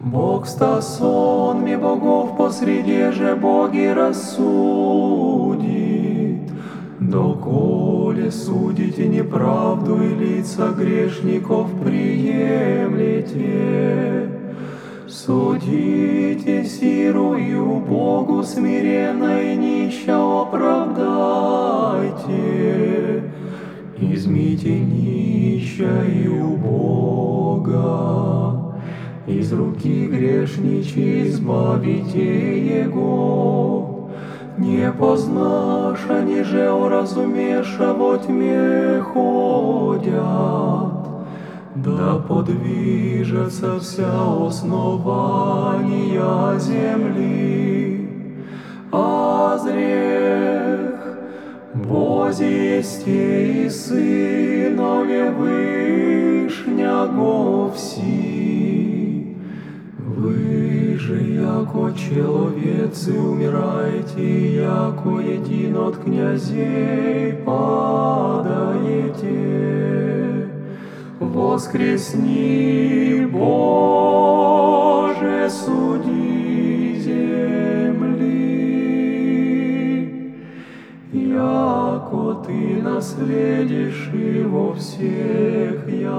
Бог ста сонми богов посреди же боги рассудит. Доколе судите неправду и лица грешников приемлете, Судите сирую Богу смиренно и нища оправдайте, Измите нища и убога, Из руки грешничи избавите Его. Не познаша, ниже уразумеша во тьме ходят, да подвижется вся основания земли. Азрех, Бозисте и Сынове Вышняго все. Яко человецы, умираете, яко един от князей падаете. Воскресни, Боже, суди земли, яко Ты наследишь во всех языках.